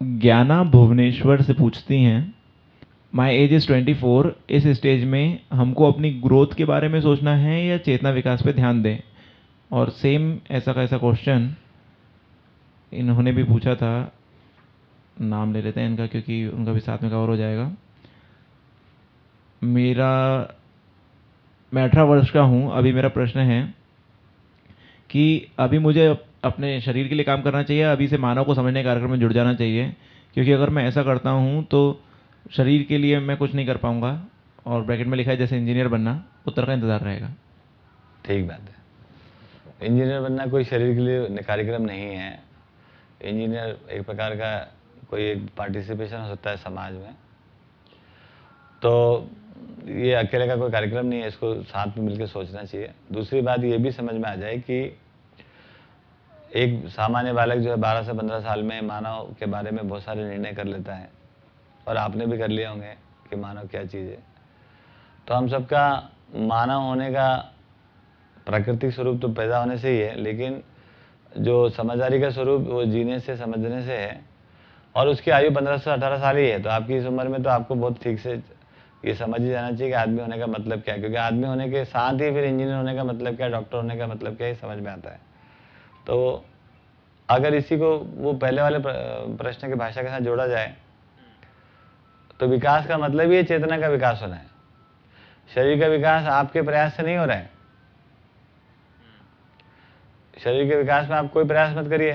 ज्ञाना भुवनेश्वर से पूछती हैं my age is twenty four इस स्टेज में हमको अपनी ग्रोथ के बारे में सोचना है या चेतना विकास पे ध्यान दें? और सेम ऐसा का ऐसा क्वेश्चन इन्होंने भी पूछा था, नाम ले लेते हैं इनका क्योंकि उनका भी साथ में कवर हो जाएगा। मेरा, मैं अठारह वर्ष का हूँ, अभी मेरा प्रश्न है कि अभी मुझे अपने शरीर के लिए काम करना चाहिए, अभी से मानव को समझने कार्यक्रम में जुड़ जाना चाहिए। क्योंकि अगर मैं ऐसा करता हूँ तो शरीर के लिए मैं कुछ नहीं कर पाऊँगा। और ब्रैकेट में लिखा है, जैसे इंजीनियर बनना, उत्तर का इंतज़ार रहेगा। ठीक बात है। इंजीनियर बनना कोई शरीर के लिए कार्यक्रम नहीं है। इंजीनियर एक प्रकार का कोई एक पार्टिसिपेशन हो सकता है समाज में। तो ये अकेले का कोई कार्यक्रम नहीं है, इसको साथ में मिलकर सोचना चाहिए। दूसरी बात ये भी समझ में आ जाए कि एक सामान्य बालक जो है 12 से 15 साल में मानव के बारे में बहुत सारे निर्णय कर लेता है। और आपने भी कर लिए होंगे कि मानव क्या चीज़ है। तो हम सबका मानव होने का प्राकृतिक स्वरूप तो पैदा होने से ही है, लेकिन जो समझदारी का स्वरूप वो जीने से, समझने से है। और उसकी आयु पंद्रह से अठारह साल ही है तो आपकी इस उम्र में तो आपको बहुत ठीक से ये समझ ही जाना चाहिए कि आदमी होने का मतलब क्या है, क्योंकि आदमी होने के साथ ही फिर इंजीनियर होने का मतलब क्या, डॉक्टर होने का मतलब क्या ही समझ में आता है। तो अगर इसी को वो पहले वाले प्रश्न की भाषा के साथ जोड़ा जाए तो विकास का मतलब ही चेतना का विकास होना है। शरीर का विकास आपके प्रयास से नहीं हो रहा है। शरीर के विकास में आप कोई प्रयास मत करिए,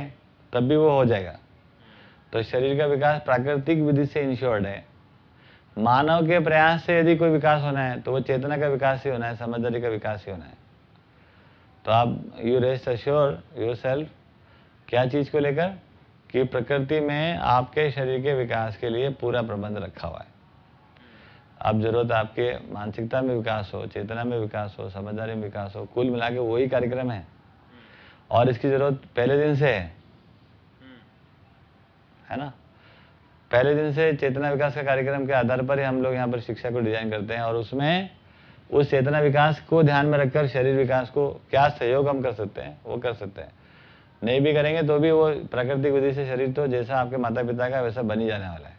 तब भी वो हो जाएगा। तो शरीर का विकास प्राकृतिक विधि से इंश्योर्ड है। मानव के प्रयास से यदि कोई विकास होना है तो वो चेतना का विकास ही होना है, समझदारी का विकास ही होना है। तो आप you rest assure yourself क्या चीज़ को लेकर? कि प्रकृति में आपके शरीर के विकास के लिए पूरा प्रबंध रखा हुआ है। अब ज़रूरत आपके मानसिकता में विकास हो, चेतना में विकास हो, समझदारी में विकास हो, कुल मिला के वही कार्यक्रम है। और इसकी ज़रूरत पहले दिन से है। है ना? पहले दिन से चेतना विकास का कार्यक्रम के आधार पर ही हम लोग यहाँ पर शिक्षा को डिज़ाइन करते हैं और उसमें उस चेतना विकास को ध्यान में रखकर, शरीर विकास को क्या सहयोग हम कर सकते हैं, वो कर सकते हैं। नहीं भी करेंगे तो भी वो प्राकृतिक विधि से शरीर तो जैसा आपके माता पिता का वैसा बनी जाने वाला है।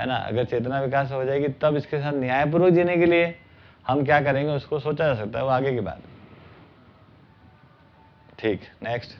है ना? अगर चेतना विकास हो जाएगी, तब इसके साथ न्यायपूर्वक जीने के लिए हम क्या करेंगे, उसको सोचा जा सकता है, वो आगे की बात। ठीक नेक्स्ट